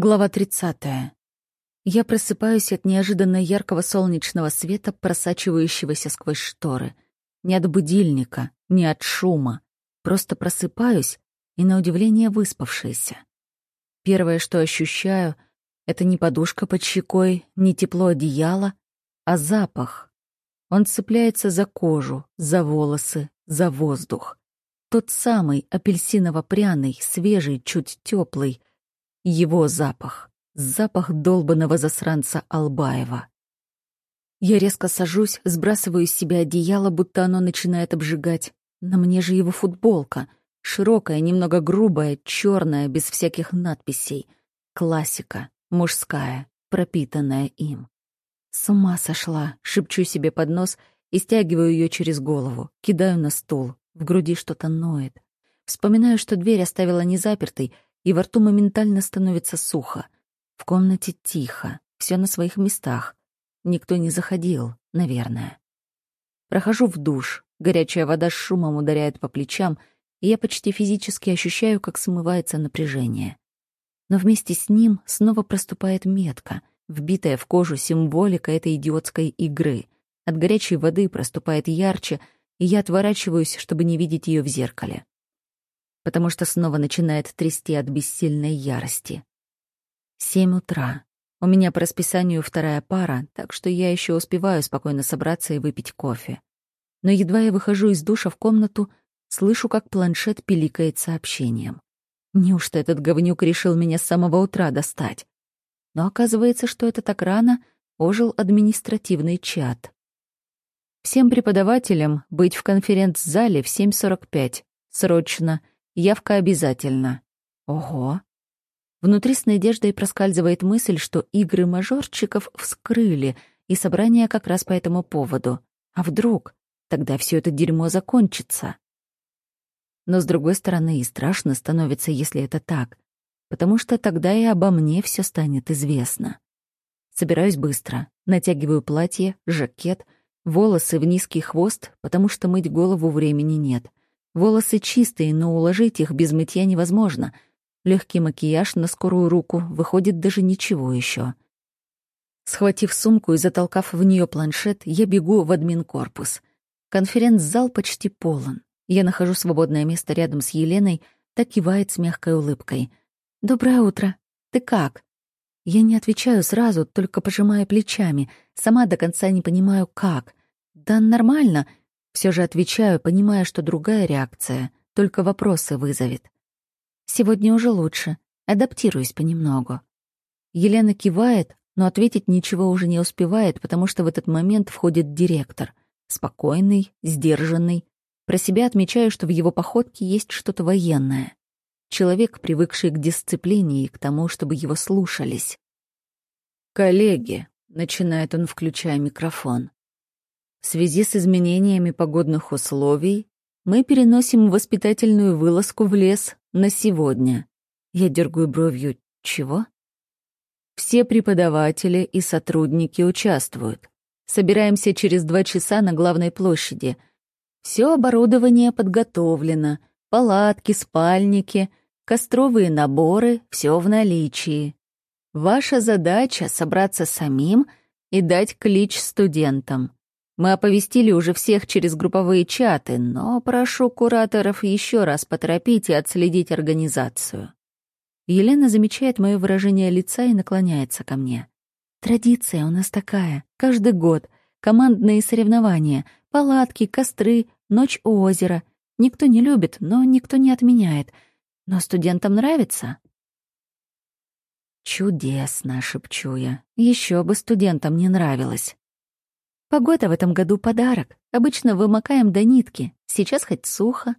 Глава 30. Я просыпаюсь от неожиданно яркого солнечного света, просачивающегося сквозь шторы. Не от будильника, не от шума. Просто просыпаюсь и, на удивление, выспавшаяся. Первое, что ощущаю, это не подушка под щекой, не тепло одеяла, а запах. Он цепляется за кожу, за волосы, за воздух. Тот самый апельсиново-пряный, свежий, чуть теплый, его запах. Запах долбанного засранца Албаева. Я резко сажусь, сбрасываю с себя одеяло, будто оно начинает обжигать. На мне же его футболка. Широкая, немного грубая, черная, без всяких надписей. Классика, мужская, пропитанная им. С ума сошла, шепчу себе под нос и стягиваю ее через голову, кидаю на стул. В груди что-то ноет. Вспоминаю, что дверь оставила незапертой — и во рту моментально становится сухо. В комнате тихо, все на своих местах. Никто не заходил, наверное. Прохожу в душ, горячая вода с шумом ударяет по плечам, и я почти физически ощущаю, как смывается напряжение. Но вместе с ним снова проступает метка, вбитая в кожу символика этой идиотской игры. От горячей воды проступает ярче, и я отворачиваюсь, чтобы не видеть ее в зеркале потому что снова начинает трясти от бессильной ярости. Семь утра. У меня по расписанию вторая пара, так что я еще успеваю спокойно собраться и выпить кофе. Но едва я выхожу из душа в комнату, слышу, как планшет пиликает сообщением. Неужто этот говнюк решил меня с самого утра достать? Но оказывается, что это так рано ожил административный чат. Всем преподавателям быть в конференц-зале в 7.45. Срочно. Явка обязательно. Ого. Внутри с надеждой проскальзывает мысль, что игры мажорчиков вскрыли, и собрание как раз по этому поводу. А вдруг? Тогда все это дерьмо закончится. Но, с другой стороны, и страшно становится, если это так, потому что тогда и обо мне все станет известно. Собираюсь быстро, натягиваю платье, жакет, волосы в низкий хвост, потому что мыть голову времени нет. Волосы чистые, но уложить их без мытья невозможно. Легкий макияж на скорую руку, выходит даже ничего еще. Схватив сумку и затолкав в нее планшет, я бегу в админкорпус. Конференц-зал почти полон. Я нахожу свободное место рядом с Еленой, так кивает с мягкой улыбкой. «Доброе утро. Ты как?» Я не отвечаю сразу, только пожимая плечами. Сама до конца не понимаю, как. «Да нормально», все же отвечаю, понимая, что другая реакция только вопросы вызовет. Сегодня уже лучше. Адаптируюсь понемногу. Елена кивает, но ответить ничего уже не успевает, потому что в этот момент входит директор. Спокойный, сдержанный. Про себя отмечаю, что в его походке есть что-то военное. Человек, привыкший к дисциплине и к тому, чтобы его слушались. «Коллеги», — начинает он, включая микрофон, в связи с изменениями погодных условий мы переносим воспитательную вылазку в лес на сегодня. Я дергаю бровью. Чего? Все преподаватели и сотрудники участвуют. Собираемся через два часа на главной площади. Все оборудование подготовлено. Палатки, спальники, костровые наборы — все в наличии. Ваша задача — собраться самим и дать клич студентам. Мы оповестили уже всех через групповые чаты, но прошу кураторов еще раз поторопить и отследить организацию. Елена замечает мое выражение лица и наклоняется ко мне. Традиция у нас такая. Каждый год. Командные соревнования. Палатки, костры, ночь у озера. Никто не любит, но никто не отменяет. Но студентам нравится. Чудесно, шепчу я. Еще бы студентам не нравилось. Погода в этом году подарок. Обычно вымокаем до нитки. Сейчас хоть сухо.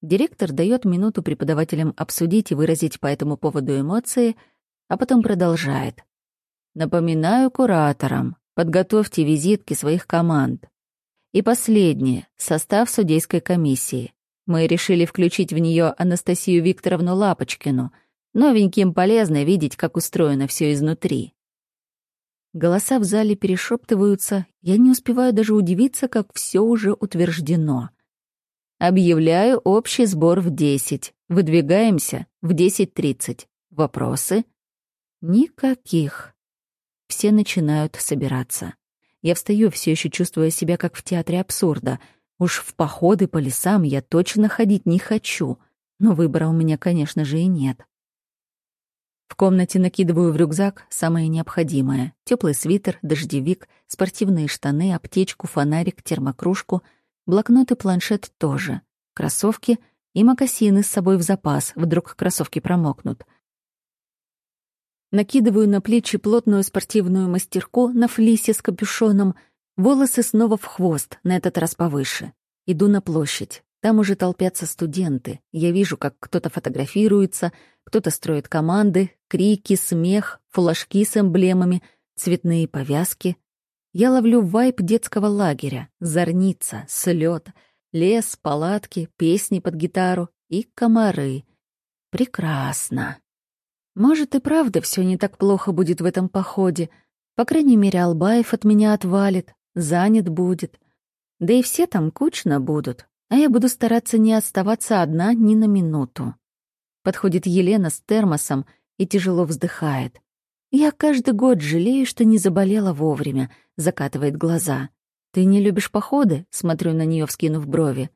Директор дает минуту преподавателям обсудить и выразить по этому поводу эмоции, а потом продолжает. Напоминаю кураторам, подготовьте визитки своих команд. И последнее — состав судейской комиссии. Мы решили включить в нее Анастасию Викторовну Лапочкину. Новеньким полезно видеть, как устроено все изнутри. Голоса в зале перешептываются, я не успеваю даже удивиться, как все уже утверждено. Объявляю общий сбор в 10. Выдвигаемся в 10.30. Вопросы? Никаких. Все начинают собираться. Я встаю, все еще чувствуя себя как в театре абсурда. Уж в походы по лесам я точно ходить не хочу, но выбора у меня, конечно же, и нет. В комнате накидываю в рюкзак самое необходимое. теплый свитер, дождевик, спортивные штаны, аптечку, фонарик, термокружку, блокнот и планшет тоже, кроссовки и мокасины с собой в запас, вдруг кроссовки промокнут. Накидываю на плечи плотную спортивную мастерку на флисе с капюшоном, волосы снова в хвост, на этот раз повыше. Иду на площадь. Там уже толпятся студенты. Я вижу, как кто-то фотографируется, кто-то строит команды, крики, смех, флажки с эмблемами, цветные повязки. Я ловлю вайп детского лагеря, зорница, слет, лес, палатки, песни под гитару и комары. Прекрасно. Может, и правда все не так плохо будет в этом походе. По крайней мере, Албаев от меня отвалит, занят будет. Да и все там кучно будут, а я буду стараться не оставаться одна ни на минуту. Подходит Елена с термосом и тяжело вздыхает. Я каждый год жалею, что не заболела вовремя, закатывает глаза. Ты не любишь походы? Смотрю на нее, вскинув брови.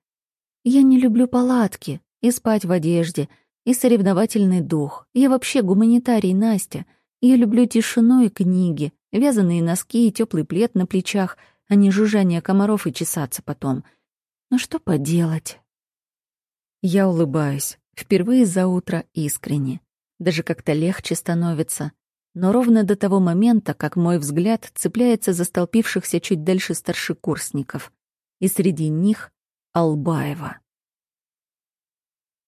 Я не люблю палатки и спать в одежде — и соревновательный дух. Я вообще гуманитарий, Настя. Я люблю тишину и книги, вязаные носки и теплый плед на плечах, а не жужжание комаров и чесаться потом. Но что поделать? Я улыбаюсь, впервые за утро искренне. Даже как-то легче становится. Но ровно до того момента, как мой взгляд цепляется за столпившихся чуть дальше старшекурсников. И среди них — Албаева.